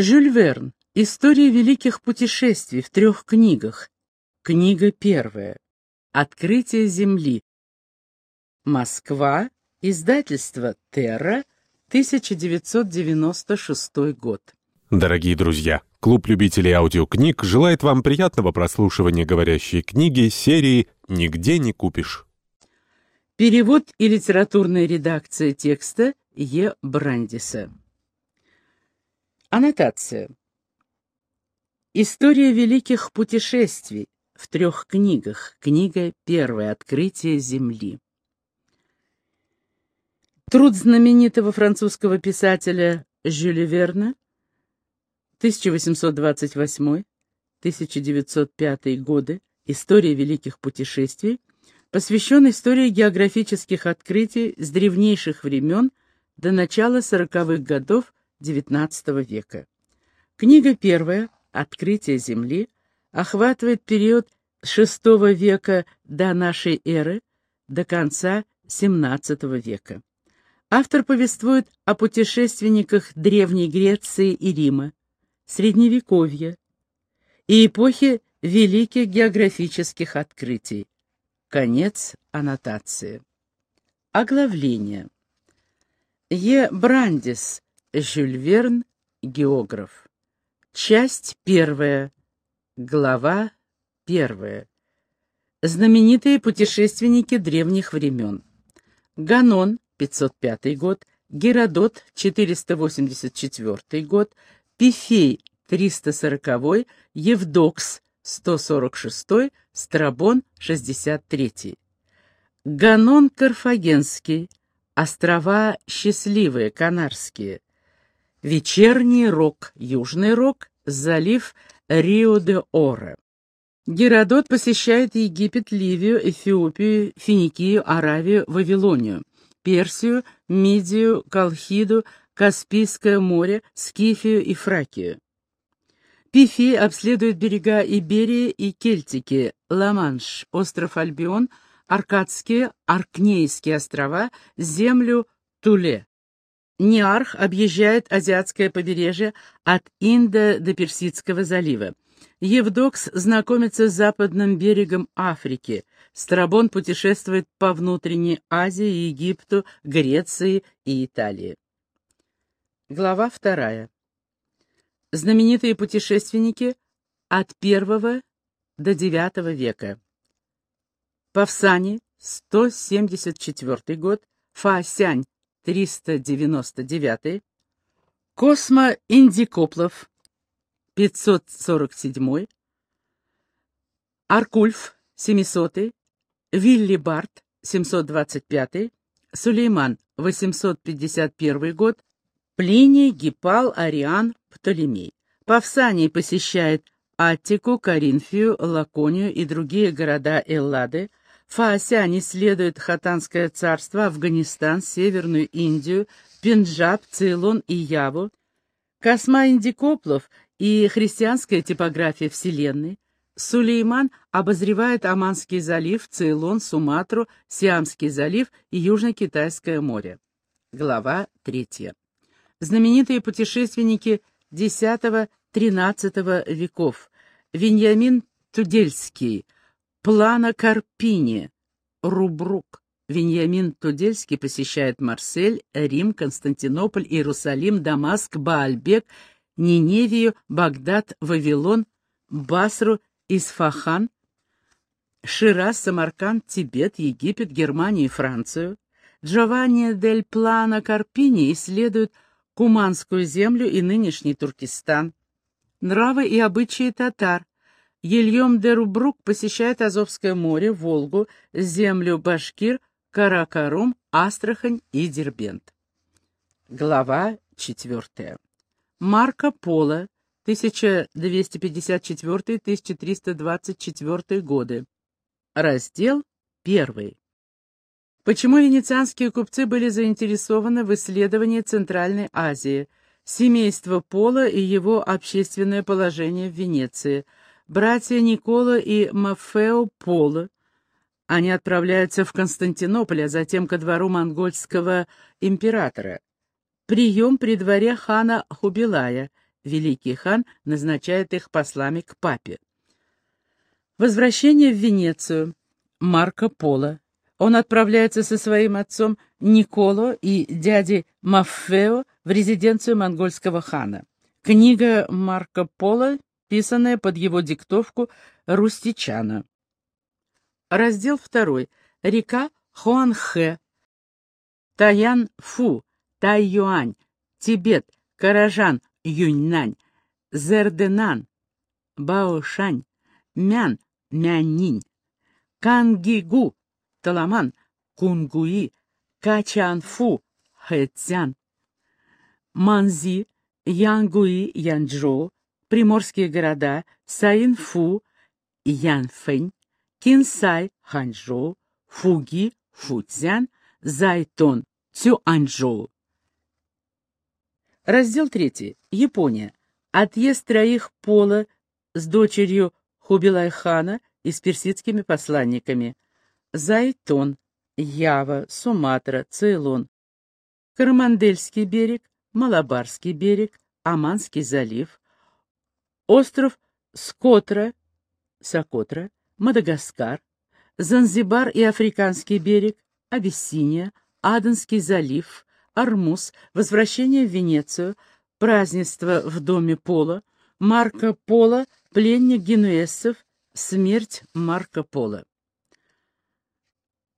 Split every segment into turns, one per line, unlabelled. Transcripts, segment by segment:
Жюль Верн. История великих путешествий в трех книгах. Книга первая. Открытие Земли. Москва. Издательство «Терра», 1996 год.
Дорогие друзья, клуб любителей аудиокниг желает вам приятного прослушивания говорящей книги серии «Нигде не купишь».
Перевод и литературная редакция текста Е. Брандиса. Аннотация. История великих путешествий в трех книгах. Книга первая «Открытие Земли». Труд знаменитого французского писателя Жюля Верна 1828-1905 годы «История великих путешествий» посвящен истории географических открытий с древнейших времен до начала сороковых годов XIX века. Книга первая «Открытие Земли» охватывает период VI века до нашей эры до конца XVII века. Автор повествует о путешественниках Древней Греции и Рима, Средневековья и эпохи великих географических открытий. Конец аннотации. Оглавление. Е. Брандис, Жюль Верн, географ. Часть первая. Глава первая. Знаменитые путешественники древних времен. Ганон, 505 год, Геродот, 484 год, Пифей, 340 Евдокс, 146 Страбон, 63 Ганон Карфагенский, острова Счастливые, Канарские, Вечерний Рок, Южный Рок, залив Рио-де-Оро. Геродот посещает Египет, Ливию, Эфиопию, Финикию, Аравию, Вавилонию. Персию, Мидию, Колхиду, Каспийское море, Скифию и Фракию. Пифи обследует берега Иберии и Кельтики, Ла-Манш, остров Альбион, Аркадские, Аркнейские острова, землю Туле. Ниарх объезжает азиатское побережье от Инда до Персидского залива. Евдокс знакомится с западным берегом Африки. Страбон путешествует по внутренней Азии, Египту, Греции и Италии. Глава вторая. Знаменитые путешественники от первого до девятого века. Павсани, 174 год, Фаосянь, 399, Космо Индикоплов, 547, Аркульф, 700, Вилли Барт, 725, Сулейман, 851 год, Плиний, Гипал, Ариан, Птолемей. Павсаний посещает Аттику, Коринфию, Лаконию и другие города Эллады, Фаосян исследует Хатанское царство, Афганистан, Северную Индию, Пенджаб, Цейлон и Яву, Косма Индикоплов и христианская типография Вселенной, Сулейман обозревает Оманский залив, Цейлон, Суматру, Сиамский залив и Южно-Китайское море. Глава третья. Знаменитые путешественники X-XIII веков Веньямин Тудельский – Плана Карпини, Рубрук. Веньямин Тудельский посещает Марсель, Рим, Константинополь, Иерусалим, Дамаск, Баальбек, Ниневию, Багдад, Вавилон, Басру, Исфахан, Шираз, Самарканд, Тибет, Египет, Германию и Францию. Джованни дель Плана Карпини исследует Куманскую землю и нынешний Туркестан. Нравы и обычаи татар, Ельем де Рубрук посещает Азовское море, Волгу, землю Башкир, Каракарум, Астрахань и Дербент. Глава четвертая. Марко Поло, 1254-1324 годы. Раздел первый. Почему венецианские купцы были заинтересованы в исследовании Центральной Азии, семейство Пола и его общественное положение в Венеции – братья Никола и Мафео Поло. Они отправляются в Константинополь, а затем ко двору монгольского императора. Прием при дворе хана Хубилая, великий хан назначает их послами к папе. Возвращение в Венецию. Марко Поло. Он отправляется со своим отцом Николо и дядей Маффео в резиденцию монгольского хана. Книга Марко Поло, писанная под его диктовку Рустичана. Раздел 2. Река Хуанхэ. Таян-Фу, Тай-Юань, Тибет, Каражан, Юньнань, Зерденан, Баошань, Мян, Мяннинь, Кангигу, Таламан, Кунгуи, Качанфу, Хэцзян, Манзи, Янгуи, Янчжоу, приморские города Саинфу, Янфэнь, Кинсай, Ханчжоу, Фуги, Фуцзян, Зайтон, Цюанчжоу. Раздел 3. Япония. Отъезд троих пола с дочерью Хубилай-хана и с персидскими посланниками. Зайтон, Ява, Суматра, Цейлон. Карамандельский берег, Малабарский берег, Аманский залив, остров Скотра, Сокотра, Мадагаскар, Занзибар и Африканский берег, Абиссиния, Аденский залив, Армуз, возвращение в Венецию, празднество в доме Пола, Марко Поло, пленник генуэзцев, смерть Марко Поло.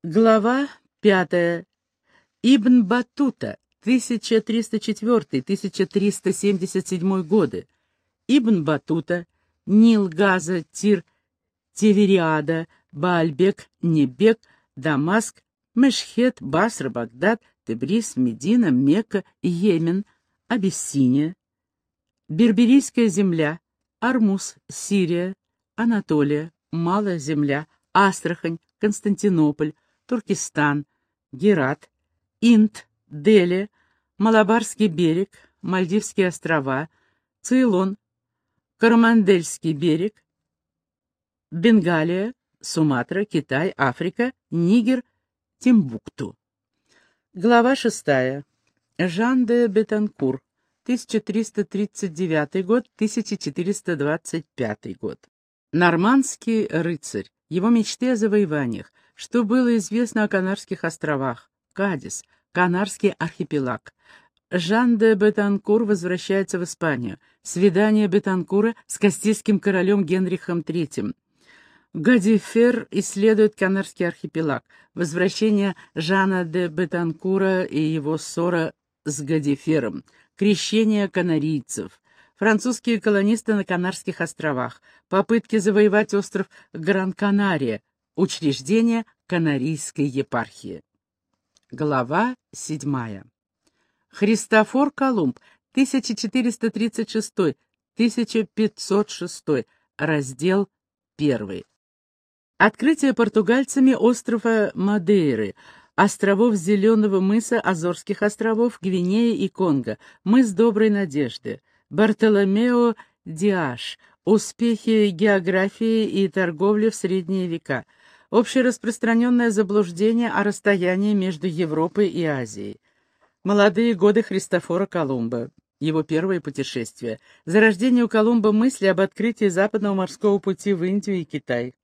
Глава пятая. Ибн Батута, 1304-1377 годы. Ибн Батута, Нил Газа, Тир, Тевериада, Баальбек, Небек, Дамаск, Мешхет, Басра, Багдад, Тебрис, Медина, Мекка, Йемен, Абиссиния, Берберийская земля, Армуз, Сирия, Анатолия, Малая земля, Астрахань, Константинополь, Туркестан, Герат, Инд, Дели, Малабарский берег, Мальдивские острова, Цейлон, Карамандельский берег, Бенгалия, Суматра, Китай, Африка, Нигер, Тимбукту. Глава шестая. Жан де Бетанкур, 1339 год, 1425 год. Нормандский рыцарь. Его мечты о завоеваниях. Что было известно о Канарских островах? Кадис. Канарский архипелаг. Жан де Бетанкур возвращается в Испанию. Свидание Бетанкура с кастильским королем Генрихом III. Гадифер исследует Канарский архипелаг. Возвращение Жана де Бетанкура и его ссора с Гадифером. Крещение канарийцев. Французские колонисты на Канарских островах. Попытки завоевать остров Гран-Канария. Учреждение Канарийской епархии. Глава седьмая. Христофор Колумб, 1436-1506, раздел 1. Открытие португальцами острова Мадейры, островов Зеленого мыса, Азорских островов, Гвинеи и Конго, мыс Доброй Надежды, Бартоломео Диаш, успехи географии и торговли в средние века, общераспространенное заблуждение о расстоянии между Европой и Азией, молодые годы Христофора Колумба, его первое путешествие, зарождение у Колумба мысли об открытии западного морского пути в Индию и Китай,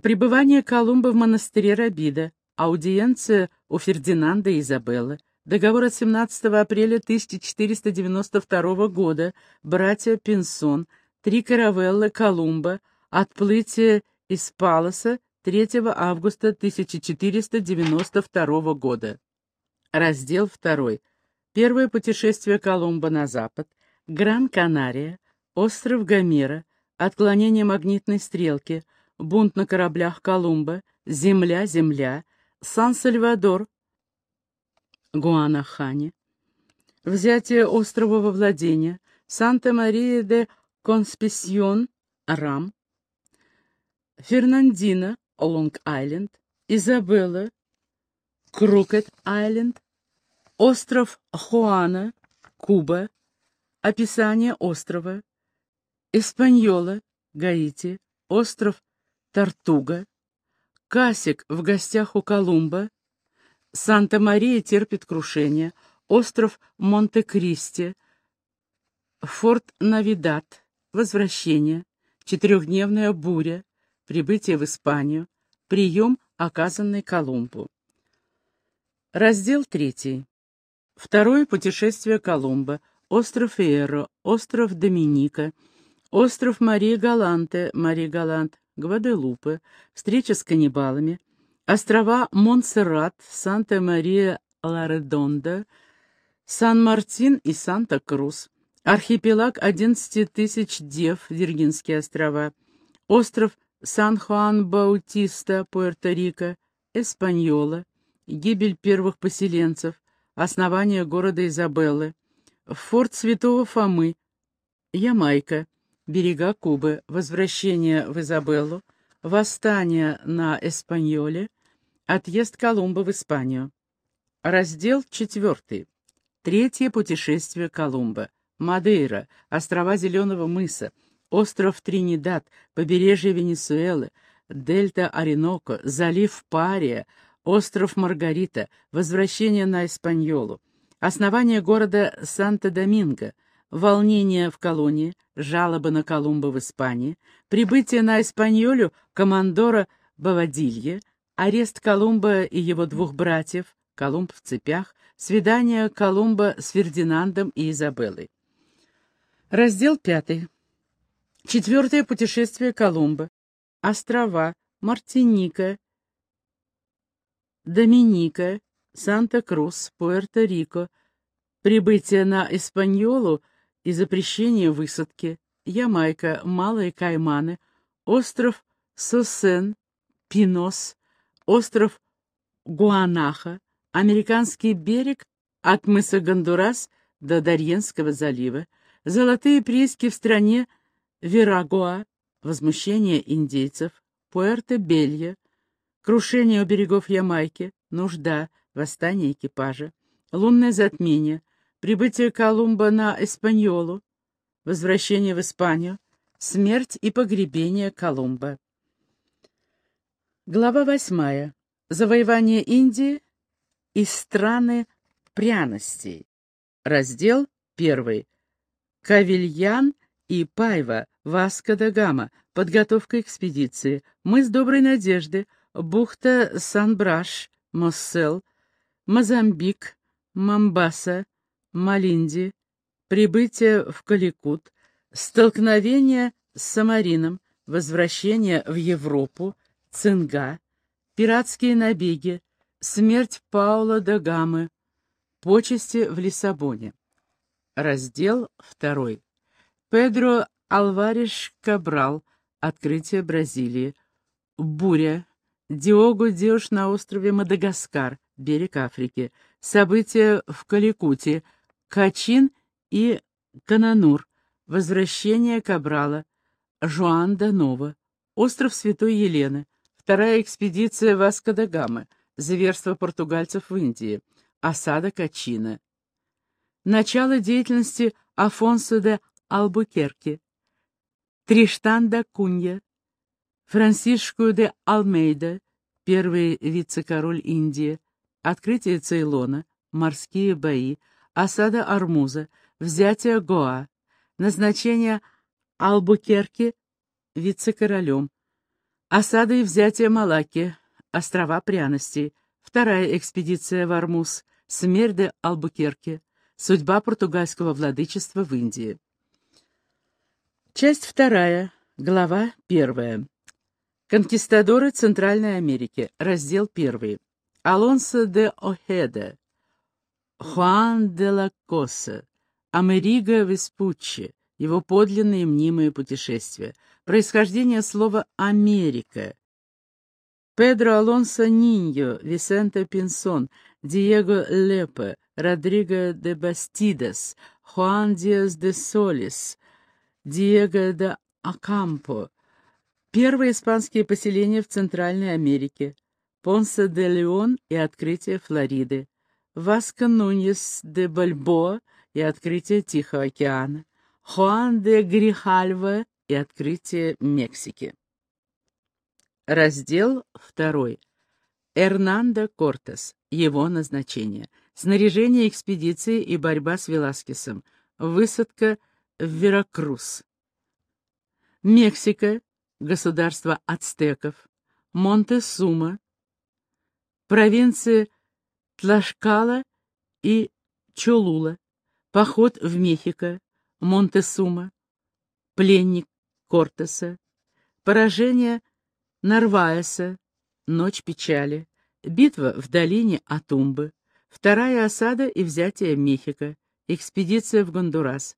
Пребывание Колумба в монастыре Рабида, аудиенция у Фердинанда и Изабеллы, договор от 17 апреля 1492 года, братья Пинсон, три каравеллы Колумба, отплытие из Палоса 3 августа 1492 года. Раздел 2. Первое путешествие Колумба на запад, Гран-Канария, остров Гомера, отклонение магнитной стрелки – бунт на кораблях Колумба, земля, земля, Сан-Сальвадор, Гуанахани, взятие острова во владение, Санта-Мария де Конспесьон, Рам, Фернандина, Лонг-Айленд, Изабелла, Крукет-Айленд, остров Хуана, Куба, описание острова, Испаньола, Гаити, остров Тартуга, Касик в гостях у Колумба, Санта-Мария терпит крушение, остров Монте-Кристи, Форт Навидат, возвращение, четырехдневная буря, прибытие в Испанию, прием, оказанный Колумбу. Раздел третий. Второе путешествие Колумба, остров Эро, остров Доминика, остров Марии Галанте, Марии Галант, Гваделупе, встреча с каннибалами, острова Монсеррат, Санта-Мария-Ларедонда, Сан-Мартин и Санта-Крус, архипелаг 11 тысяч дев, Виргинские острова, остров Сан-Хуан-Баутиста, Пуэрто-Рико, Эспаньола, гибель первых поселенцев, основание города Изабеллы, форт Святого Фомы, Ямайка, берега Кубы, возвращение в Изабеллу, восстание на Эспаньоле, отъезд Колумба в Испанию. Раздел четвертый. Третье путешествие Колумба. Мадейра, острова Зеленого мыса, остров Тринидад, побережье Венесуэлы, дельта Ореноко, залив Пария, остров Маргарита, возвращение на Испаньолу, основание города Санто-Доминго, волнение в колонии, жалобы на Колумба в Испании, прибытие на Испаньолю командора Бавадилье, арест Колумба и его двух братьев, Колумб в цепях, свидание Колумба с Фердинандом и Изабеллой. Раздел пятый. Четвертое путешествие Колумба. Острова Мартиника, Доминика, Санта-Крус, Пуэрто-Рико, прибытие на Испаньолу и запрещение высадки, Ямайка, Малые Кайманы, остров Сосен, Пинос, остров Гуанаха, американский берег от мыса Гондурас до Дарьенского залива, золотые прииски в стране Верагуа, возмущение индейцев, Пуэрто-Белья, крушение у берегов Ямайки, нужда, восстание экипажа, лунное затмение, прибытие Колумба на Эспаньолу, возвращение в Испанию, смерть и погребение Колумба. Глава восьмая. Завоевание Индии и страны пряностей. Раздел первый. Кавильян и Пайва, Васка да Гама, подготовка экспедиции, мыс Доброй Надежды, бухта Сан-Браш, Моссел, Мозамбик, Мамбаса, Малинди, прибытие в Каликут, столкновение с Самарином, возвращение в Европу, Цинга, пиратские набеги, смерть Паула да Гамы, почести в Лиссабоне. Раздел второй. Педро Алвареш Кабрал, открытие Бразилии, буря, Диого Диош на острове Мадагаскар, берег Африки, события в Каликуте, Качин и Кананур, возвращение Кабрала, Жуан да Нова, остров Святой Елены, вторая экспедиция Васко да Гамы, зверство португальцев в Индии, осада Качина. Начало деятельности Афонсо де Албукерке, Триштан да Кунья, Франсишку де Алмейда, первый вице-король Индии, открытие Цейлона, морские бои, осада Армуза, взятие Гоа, назначение Албукерки вице-королем, осада и взятие Малаки, острова пряностей, вторая экспедиция в Армуз, смерть де Албукерки, судьба португальского владычества в Индии. Часть вторая, глава первая. Конкистадоры Центральной Америки. Раздел 1. Алонсо де Охеда. Хуан де ла Коса. Америго Веспуччи. Его подлинные мнимые путешествия. Происхождение слова «Америка». Педро Алонсо Ниньо, Висенто Пинсон, Диего Лепе, Родриго де Бастидес, Хуан Диас де Солис, Диего де Акампо, Первые испанские поселения в Центральной Америке. Понсе де Леон и открытие Флориды. Васко Нуньес де Бальбоа и открытие Тихого океана. Хуан де Грихальва и открытие Мексики. Раздел 2. Эрнандо Кортес. Его назначение. Снаряжение экспедиции и борьба с Веласкесом. Высадка в Веракрус. Мексика, государство ацтеков, Монте-Сума, провинции Тлашкала и Чолула, поход в Мехико, Монте-Сума, пленник Кортеса, поражение Нарваеса, ночь печали, битва в долине Атумбы, вторая осада и взятие Мехико, экспедиция в Гондурас,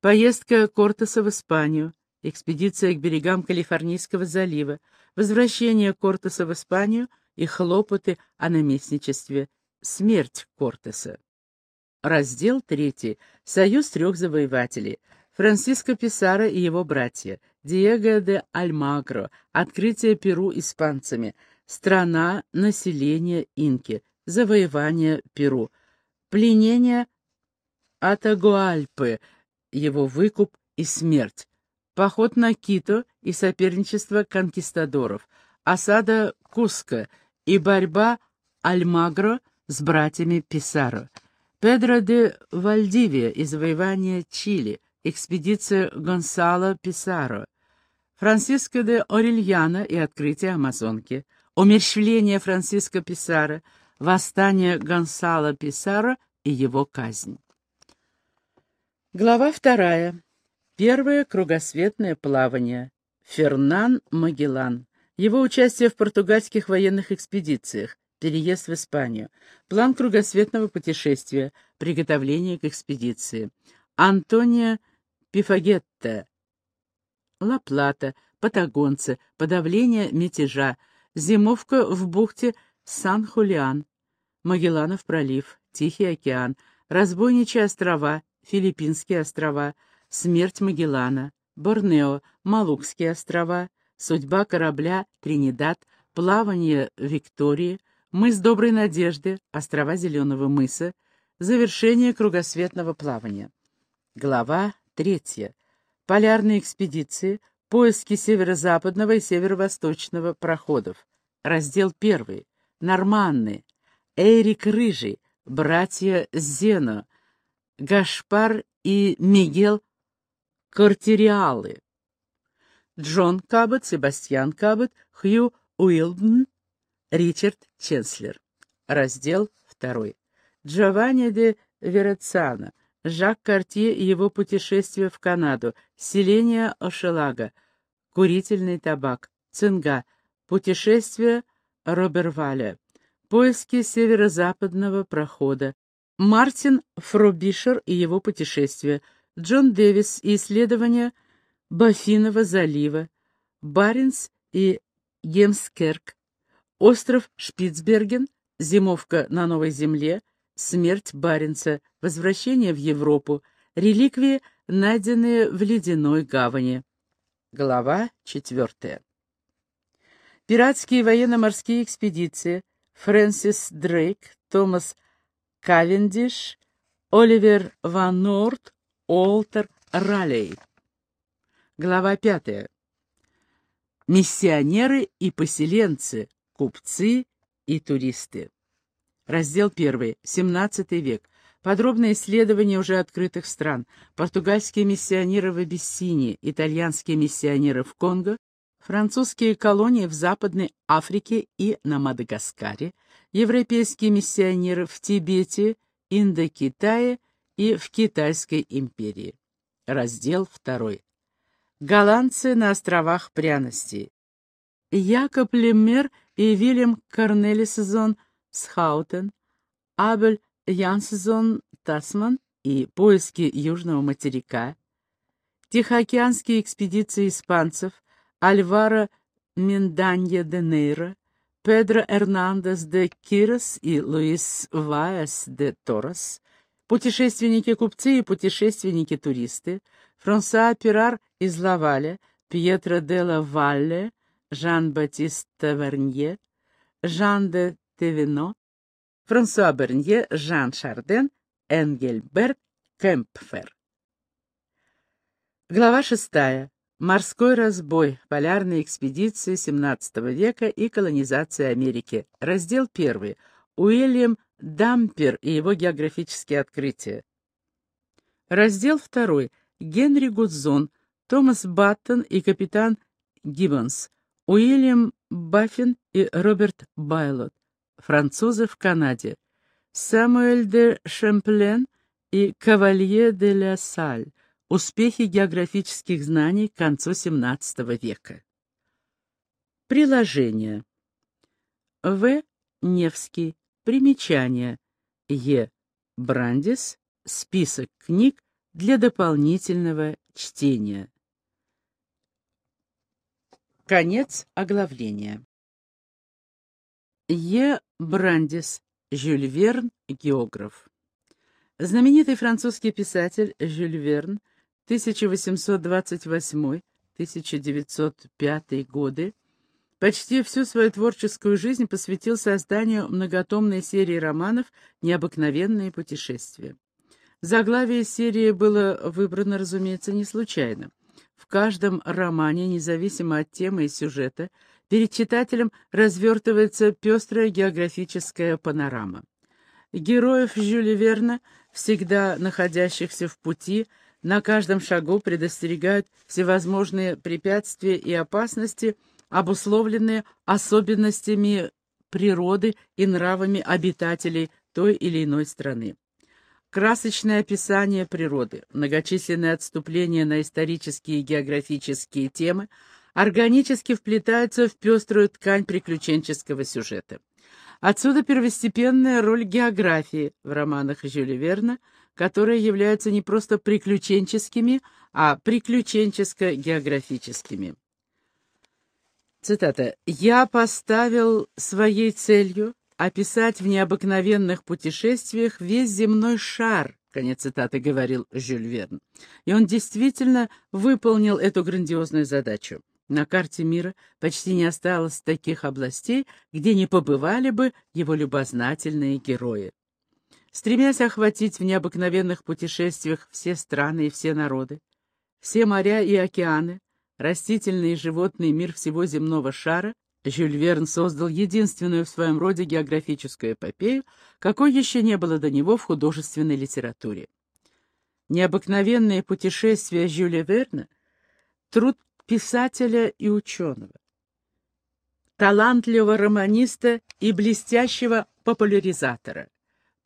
поездка Кортеса в Испанию, экспедиция к берегам Калифорнийского залива, возвращение Кортеса в Испанию и хлопоты о наместничестве, смерть Кортеса. Раздел 3. Союз трех завоевателей. Франциско Писаро и его братья. Диего де Альмагро. Открытие Перу испанцами. Страна, население инки. Завоевание Перу. Пленение Атагуальпы. Его выкуп и смерть. Поход на Кито и соперничество конкистадоров. Осада Куско и борьба Альмагро с братьями Писаро. Педро де Вальдивия и завоевание Чили, экспедиция Гонсало Писаро, Франциско де Орельяна и открытие Амазонки, умерщвление Франциско Писаро, восстание Гонсало Писаро и его казнь. Глава вторая. Первое кругосветное плавание. Фернан Магеллан. Его участие в португальских военных экспедициях. Переезд в Испанию, план кругосветного путешествия, приготовление к экспедиции. Антонио Пифагетта, Ла-Плата, патагонцы, подавление мятежа, зимовка в бухте Сан-Хулиан, Магелланов пролив, Тихий океан, разбойничьи острова, Филиппинские острова, смерть Магеллана, Борнео, Малукские острова, судьба корабля Тринидад, плавание Виктории, Мыс Доброй Надежды, острова Зеленого мыса, завершение кругосветного плавания. Глава третья. Полярные экспедиции, поиски северо-западного и северо-восточного проходов. Раздел первый. Норманны, Эрик Рыжий, братья Зено, Гашпар и Мигел Кортериалы. Джон Кабот, Себастьян Кабот, Хью Уилден, Ричард Ченслер. Раздел 2. Джованни де Верацано. Жак Картье и его путешествие в Канаду. Селение Ошелага. Курительный табак. Цинга. Путешествие Роберваля. Поиски северо-западного прохода. Мартин Фробишер и его путешествие. Джон Дэвис и исследования Бафинова залива. Баренц и Гемскерк. Остров Шпицберген, зимовка на Новой Земле, смерть Баренца, возвращение в Европу, реликвии, найденные в ледяной гавани. Глава четвертая. Пиратские военно-морские экспедиции Фрэнсис Дрейк, Томас Кавендиш, Оливер Ван Норт, Олтер Раллей. Глава пятая. Миссионеры и поселенцы Купцы и туристы. Раздел 1. 17 век. Подробное исследование уже открытых стран. Португальские миссионеры в Абиссинии, итальянские миссионеры в Конго, французские колонии в Западной Африке и на Мадагаскаре, европейские миссионеры в Тибете, Индокитае и в Китайской империи. Раздел 2. Голландцы на островах пряностей. Якоб Лемер и Вильям Корнелиссон Схаутен, Абель Янссон Тасман и поиски Южного материка, Тихоокеанские экспедиции испанцев, Альваро Менданья де Нейра, Педро Эрнандес де Кирос и Луис Ваэс де Торрес, путешественники-купцы и путешественники-туристы, Франсуа Пирар из Лаваля, Пьетро де ла Валле, Жан-Батист Тавернье, Жан де Тевино, Франсуа Бернье, Жан Шарден, Энгельберт Кемпфер. Глава шестая. Морской разбой, полярные экспедиции XVII века и колонизация Америки. Раздел первый. Уильям Дампер и его географические открытия. Раздел второй. Генри Гудзон, Томас Баттон и капитан Гиббонс, Уильям Баффин и Роберт Байлот, французы в Канаде, Самуэль де Шемплен и Кавалье де ла Саль, успехи географических знаний к концу XVII века. Приложение. В. Невский. Примечание. Е. Брандис. Список книг для дополнительного чтения. Конец оглавления. Е. Брандис. Жюль Верн, географ. Знаменитый французский писатель Жюль Верн 1828-1905 годы почти всю свою творческую жизнь посвятил созданию многотомной серии романов «Необыкновенные путешествия». Заглавие серии было выбрано, разумеется, не случайно. В каждом романе, независимо от темы и сюжета, перед читателем развертывается пестрая географическая панорама. Героев Жюля Верна, всегда находящихся в пути, на каждом шагу предостерегают всевозможные препятствия и опасности, обусловленные особенностями природы и нравами обитателей той или иной страны. Красочное описание природы, многочисленные отступления на исторические и географические темы органически вплетаются в пеструю ткань приключенческого сюжета. Отсюда первостепенная роль географии в романах Жюля Верна, которые являются не просто приключенческими, а приключенческо-географическими. Цитата. «Я поставил своей целью описать в необыкновенных путешествиях весь земной шар», конец цитаты говорил Жюль Верн. И он действительно выполнил эту грандиозную задачу. На карте мира почти не осталось таких областей, где не побывали бы его любознательные герои. Стремясь охватить в необыкновенных путешествиях все страны и все народы, все моря и океаны, растительный и животный мир всего земного шара, Жюль Верн создал единственную в своем роде географическую эпопею, какой еще не было до него в художественной литературе. Необыкновенные путешествия Жюля Верна — труд писателя и ученого, талантливого романиста и блестящего популяризатора.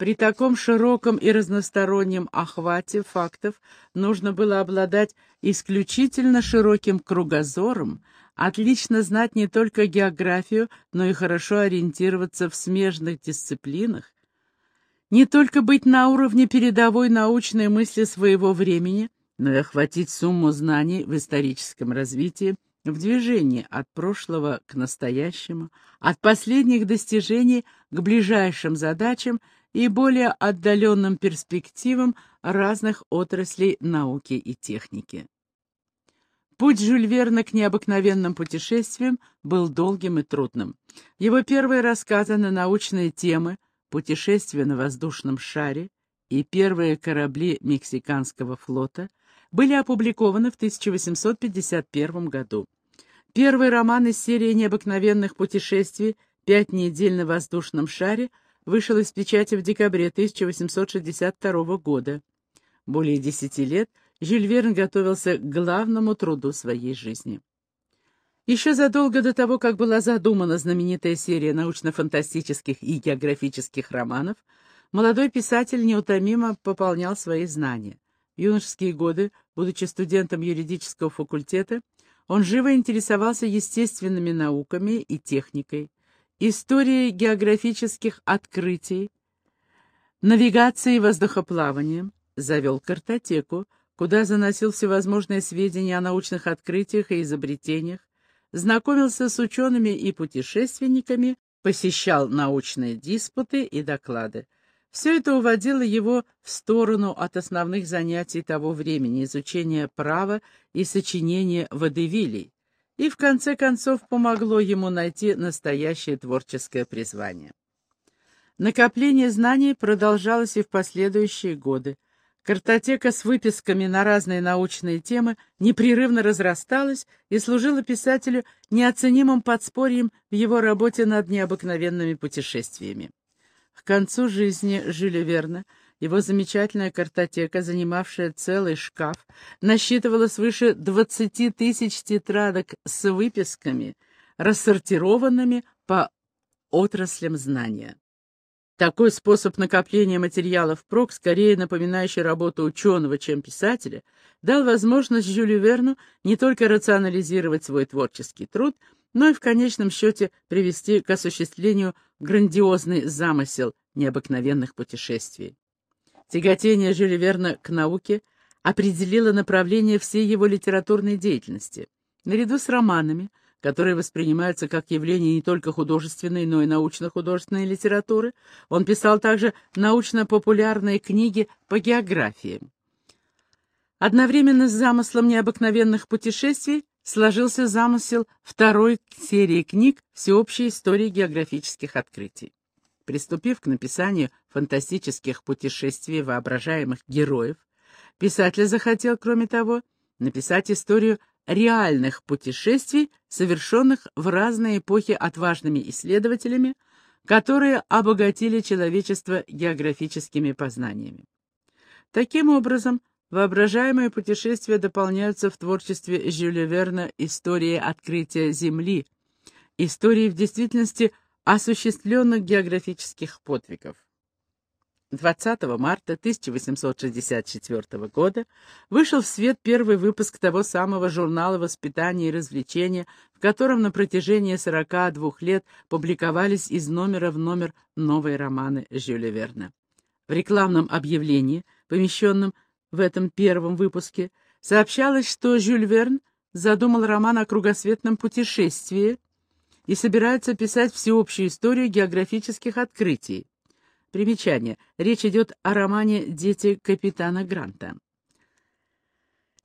При таком широком и разностороннем охвате фактов нужно было обладать исключительно широким кругозором, отлично знать не только географию, но и хорошо ориентироваться в смежных дисциплинах, не только быть на уровне передовой научной мысли своего времени, но и охватить сумму знаний в историческом развитии, в движении от прошлого к настоящему, от последних достижений к ближайшим задачам и более отдаленным перспективам разных отраслей науки и техники. Путь Жюль Верна к необыкновенным путешествиям был долгим и трудным. Его первые рассказы на научные темы «Путешествие на воздушном шаре» и первые корабли Мексиканского флота были опубликованы в 1851 году. Первый роман из серии необыкновенных путешествий «Пять недель на воздушном шаре» вышел из печати в декабре 1862 года. Более десяти лет Жюль Верн готовился к главному труду своей жизни. Еще задолго до того, как была задумана знаменитая серия научно-фантастических и географических романов, молодой писатель неутомимо пополнял свои знания. В юношеские годы, будучи студентом юридического факультета, он живо интересовался естественными науками и техникой, историей географических открытий, навигацией и воздухоплаванием, завел картотеку, куда заносил всевозможные сведения о научных открытиях и изобретениях, знакомился с учеными и путешественниками, посещал научные диспуты и доклады. Все это уводило его в сторону от основных занятий того времени, изучения права и сочинения водевилей, и в конце концов помогло ему найти настоящее творческое призвание. Накопление знаний продолжалось и в последующие годы. Картотека с выписками на разные научные темы непрерывно разрасталась и служила писателю неоценимым подспорьем в его работе над необыкновенными путешествиями. К концу жизни Жюля Верна Его замечательная картотека, занимавшая целый шкаф, насчитывала свыше 20 тысяч тетрадок с выписками, рассортированными по отраслям знания. Такой способ накопления материалов прок, скорее напоминающий работу ученого, чем писателя, дал возможность Жюлю Верну не только рационализировать свой творческий труд, но и в конечном счете привести к осуществлению грандиозный замысел необыкновенных путешествий. Тяготение Жюля Верна к науке определило направление всей его литературной деятельности. Наряду с романами – которые воспринимаются как явление не только художественной, но и научно-художественной литературы. Он писал также научно-популярные книги по географии. Одновременно с замыслом необыкновенных путешествий сложился замысел второй серии книг всеобщей истории географических открытий. Приступив к написанию фантастических путешествий воображаемых героев, писатель захотел, кроме того, написать историю реальных путешествий, совершенных в разные эпохи отважными исследователями, которые обогатили человечество географическими познаниями. Таким образом, воображаемые путешествия дополняются в творчестве Жюля Верна историей открытия Земли, историей в действительности осуществленных географических подвигов. 20 марта 1864 года вышел в свет первый выпуск того самого журнала «Воспитание и развлечения», в котором на протяжении 42 лет публиковались из номера в номер новые романы Жюля Верна. В рекламном объявлении, помещенном в этом первом выпуске, сообщалось, что Жюль Верн задумал роман о кругосветном путешествии и собирается писать всеобщую историю географических открытий. Примечание. Речь идет о романе «Дети капитана Гранта».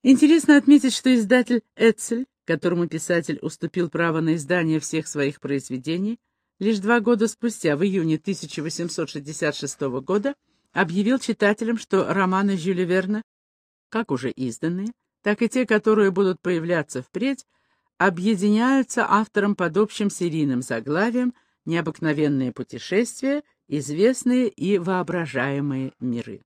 Интересно отметить, что издатель Эцель, которому писатель уступил право на издание всех своих произведений, лишь два года спустя, в июне 1866 года, объявил читателям, что романы Жюля Верна, как уже изданные, так и те, которые будут появляться впредь, объединяются автором под общим серийным заглавием «Необыкновенные путешествия» известные и воображаемые миры.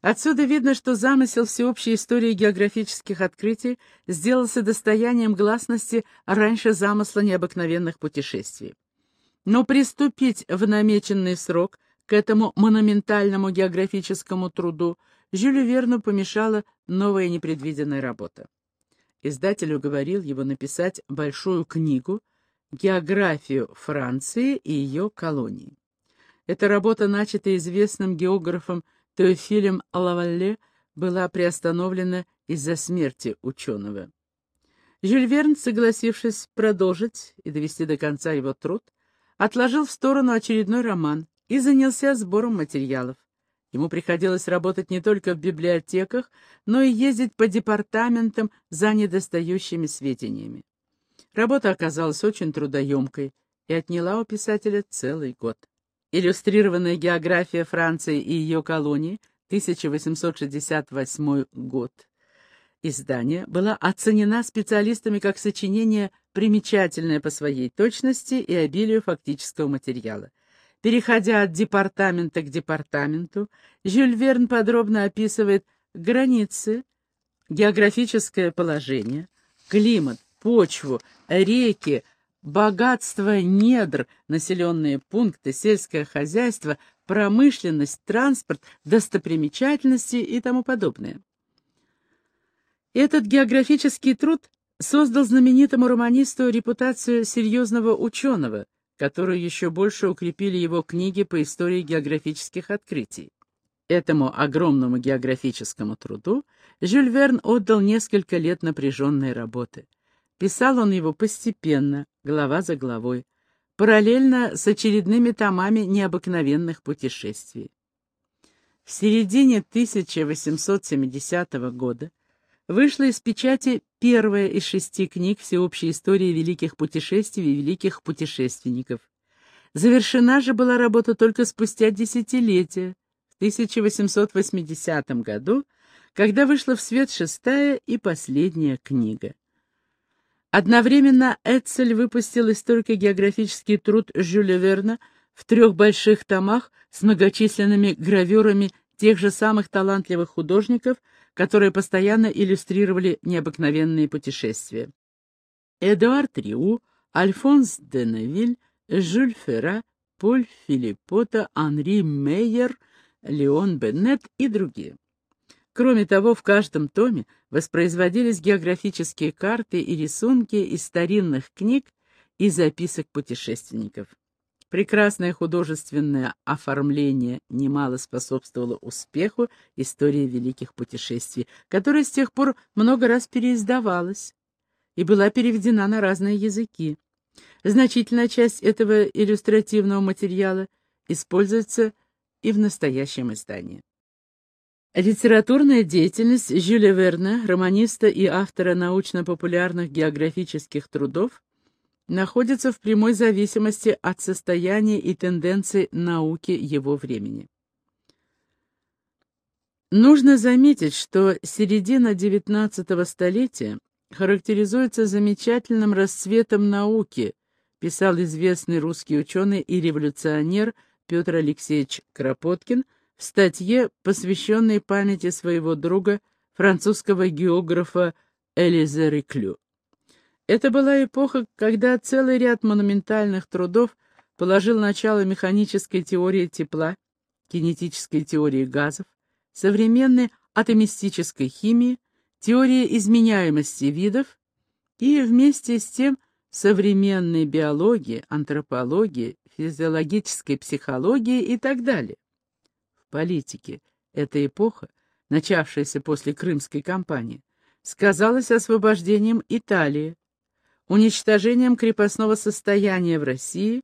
Отсюда видно, что замысел всеобщей истории географических открытий сделался достоянием гласности раньше замысла необыкновенных путешествий. Но приступить в намеченный срок к этому монументальному географическому труду Жюлю Верну помешала новая непредвиденная работа. Издатель уговорил его написать большую книгу «Географию Франции и ее колоний». Эта работа, начатая известным географом Теофилем Лавалле, была приостановлена из-за смерти ученого. Жюль Верн, согласившись продолжить и довести до конца его труд, отложил в сторону очередной роман и занялся сбором материалов. Ему приходилось работать не только в библиотеках, но и ездить по департаментам за недостающими сведениями. Работа оказалась очень трудоемкой и отняла у писателя целый год. Иллюстрированная география Франции и ее колоний, 1868 год. Издание была оценена специалистами как сочинение примечательное по своей точности и обилию фактического материала. Переходя от департамента к департаменту, Жюль Верн подробно описывает границы, географическое положение, климат, почву, реки, богатство недр, населенные пункты, сельское хозяйство, промышленность, транспорт, достопримечательности и тому подобное. Этот географический труд создал знаменитому романисту репутацию серьезного ученого, которую еще больше укрепили его книги по истории географических открытий. Этому огромному географическому труду Жюль Верн отдал несколько лет напряженной работы. Писал он его постепенно, глава за главой, параллельно с очередными томами необыкновенных путешествий. В середине 1870 года вышла из печати первая из шести книг всеобщей истории великих путешествий и великих путешественников. Завершена же была работа только спустя десятилетия, в 1880 году, когда вышла в свет шестая и последняя книга. Одновременно Эцель выпустил историко-географический труд Жюля Верна в трех больших томах с многочисленными гравюрами тех же самых талантливых художников, которые постоянно иллюстрировали необыкновенные путешествия. Эдуард Риу, Альфонс де Невиль, Жюль Ферра, Поль Филиппота, Анри Мейер, Леон Беннет и другие. Кроме того, в каждом томе воспроизводились географические карты и рисунки из старинных книг и записок путешественников. Прекрасное художественное оформление немало способствовало успеху истории великих путешествий, которая с тех пор много раз переиздавалась и была переведена на разные языки. Значительная часть этого иллюстративного материала используется и в настоящем издании. Литературная деятельность Жюля Верна, романиста и автора научно-популярных географических трудов, находится в прямой зависимости от состояния и тенденций науки его времени. Нужно заметить, что середина XIX столетия характеризуется замечательным расцветом науки, писал известный русский ученый и революционер Петр Алексеевич Кропоткин в статье, посвященной памяти своего друга, французского географа Элизе Реклю. Это была эпоха, когда целый ряд монументальных трудов положил начало механической теории тепла, кинетической теории газов, современной атомистической химии, теории изменяемости видов и вместе с тем современной биологии, антропологии, физиологической психологии и так далее. В политике эта эпоха, начавшаяся после Крымской кампании, сказалась освобождением Италии, уничтожением крепостного состояния в России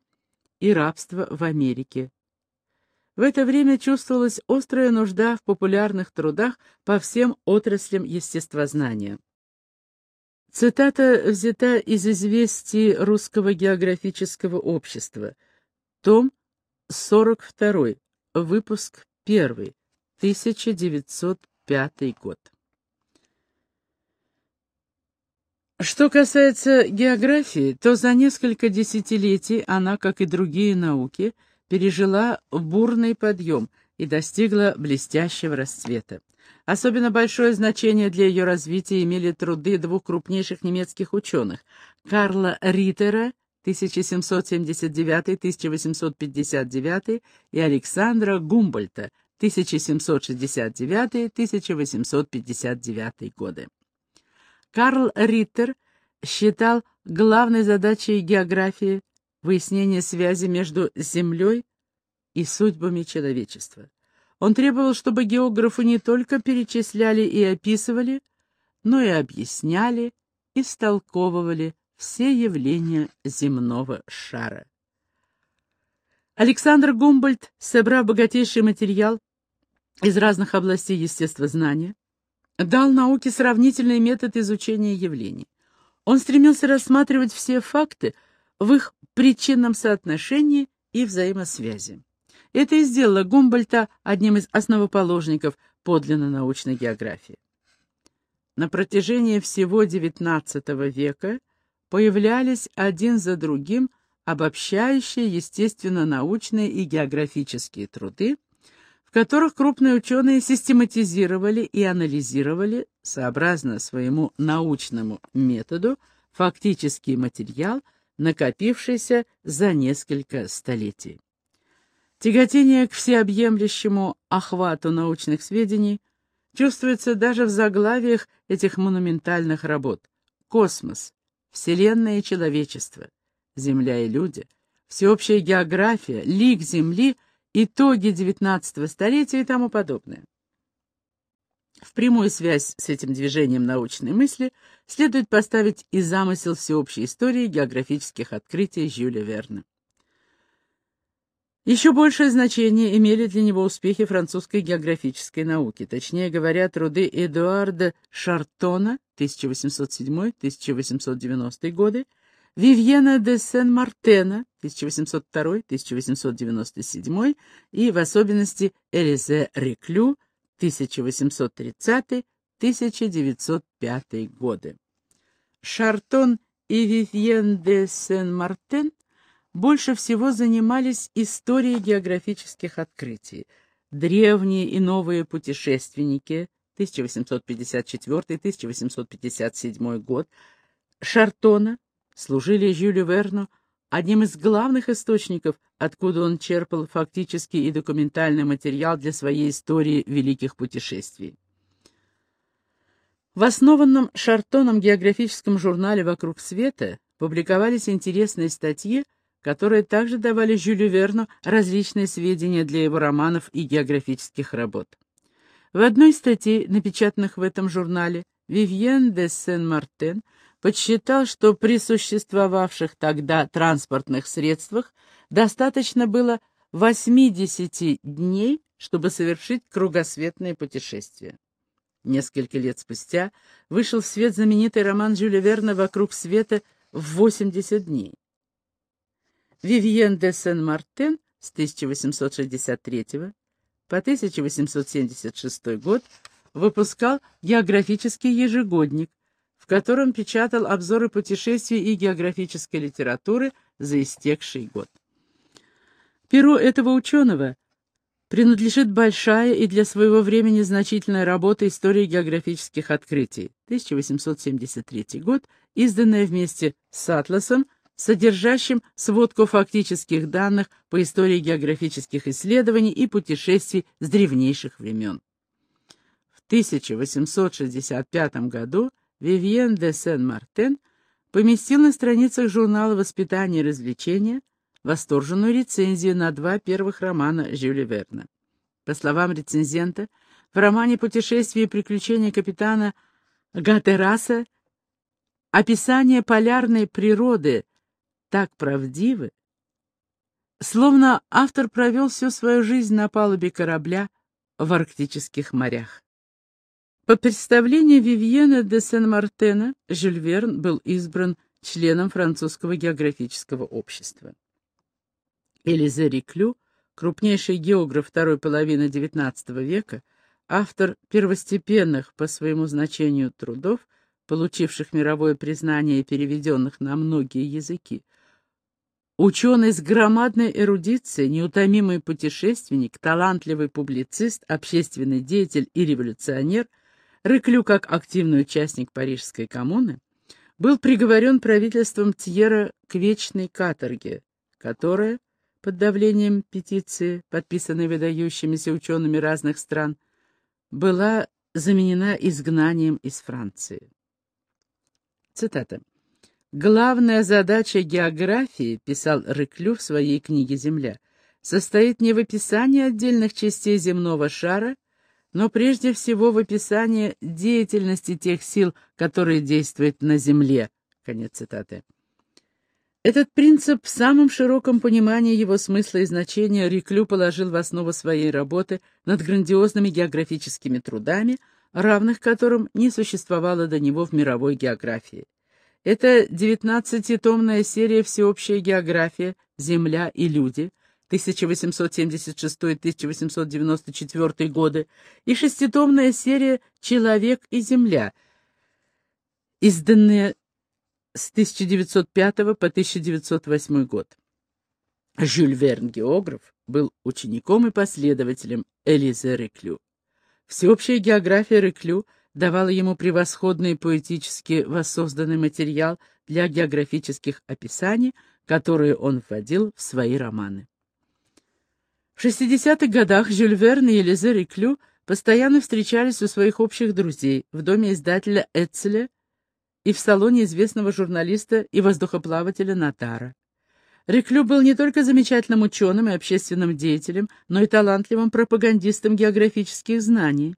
и рабства в Америке. В это время чувствовалась острая нужда в популярных трудах по всем отраслям естествознания. Цитата взята из известий Русского географического общества. Том 42, выпуск 1, 1905 год. Что касается географии, то за несколько десятилетий она, как и другие науки, пережила бурный подъем и достигла блестящего расцвета. Особенно большое значение для ее развития имели труды двух крупнейших немецких ученых — Карла Риттера 1779-1859 и Александра Гумбольта 1769-1859 годы. Карл Риттер считал главной задачей географии выяснение связи между Землей и судьбами человечества. Он требовал, чтобы географы не только перечисляли и описывали, но и объясняли, истолковывали все явления земного шара. Александр Гумбольд, собрав богатейший материал из разных областей естествознания, дал науке сравнительный метод изучения явлений. Он стремился рассматривать все факты в их причинном соотношении и взаимосвязи. Это и сделало Гумбольта одним из основоположников подлинно научной географии. На протяжении всего XIX века появлялись один за другим обобщающие естественно-научные и географические труды, в которых крупные ученые систематизировали и анализировали, сообразно своему научному методу, фактический материал, накопившийся за несколько столетий. Тяготение к всеобъемлющему охвату научных сведений чувствуется даже в заглавиях этих монументальных работ. Космос, Вселенная и человечество, Земля и люди, всеобщая география, лик Земли — итоги XIX столетия и тому подобное. В прямую связь с этим движением научной мысли следует поставить и замысел всеобщей истории географических открытий Жюля Верна. Еще большее значение имели для него успехи французской географической науки, точнее говоря, труды Эдуарда Шартона 1807-1890 годы, Вивьена де Сен-Мартена 1802-1897 и в особенности Элизе Реклю 1830-1905 годы. Шартон и Вивьен де Сен-Мартен больше всего занимались историей географических открытий. Древние и новые путешественники 1854-1857 год Шартона служили Жюлю Верну одним из главных источников, откуда он черпал фактический и документальный материал для своей истории великих путешествий. В основанном Шартоном географическом журнале «Вокруг света» публиковались интересные статьи, которые также давали Жюлю Верну различные сведения для его романов и географических работ. В одной из статей, напечатанных в этом журнале, Вивьен де Сен-Мартен подсчитал, что при существовавших тогда транспортных средствах достаточно было 80 дней, чтобы совершить кругосветное путешествие. Несколько лет спустя вышел в свет знаменитый роман Жюля Верна «Вокруг света» в 80 дней. Вивьен де Сен-Мартен с 1863 по 1876 год выпускал географический ежегодник, котором печатал обзоры путешествий и географической литературы за истекший год. Перу этого ученого принадлежит большая и для своего времени значительная работа «История географических открытий» 1873 год, изданная вместе с атласом содержащим сводку фактических данных по истории географических исследований и путешествий с древнейших времен. В 1865 году Вивьен де Сен-Мартен поместил на страницах журнала «Воспитание и развлечения» восторженную рецензию на два первых романа Жюля Верна. По словам рецензента, в романе «Путешествие и приключения капитана Гатераса» описание полярной природы так правдивы, словно автор провел всю свою жизнь на палубе корабля в арктических морях. По представлению Вивьена де Сен-Мартена, Жюль Верн был избран членом французского географического общества. Элизе Риклю, крупнейший географ второй половины XIX века, автор первостепенных по своему значению трудов, получивших мировое признание и переведенных на многие языки, Ученый с громадной эрудицией, неутомимый путешественник, талантливый публицист, общественный деятель и революционер, Рыклю как активный участник Парижской коммуны, был приговорен правительством Тьера к вечной каторге, которая, под давлением петиции, подписанной выдающимися учеными разных стран, была заменена изгнанием из Франции. Цитата. Главная задача географии, писал Рыклю в своей книге «Земля», состоит не в описании отдельных частей земного шара, но прежде всего в описании деятельности тех сил, которые действуют на Земле. Конец цитаты. Этот принцип в самом широком понимании его смысла и значения Риклю положил в основу своей работы над грандиозными географическими трудами, равных которым не существовало до него в мировой географии. Это девятнадцатитомная серия «Всеобщая география. Земля и люди» 1876-1894 годы и шеститомная серия «Человек и Земля», изданная с 1905 по 1908 год. Жюль Верн, географ, был учеником и последователем Элизе Реклю. Всеобщая география Реклю — давала ему превосходный поэтически воссозданный материал для географических описаний, которые он вводил в свои романы. В 60-х годах Жюль Верн и Елизер Реклю постоянно встречались у своих общих друзей в доме издателя Эцеля и в салоне известного журналиста и воздухоплавателя Натара. Реклю был не только замечательным ученым и общественным деятелем, но и талантливым пропагандистом географических знаний.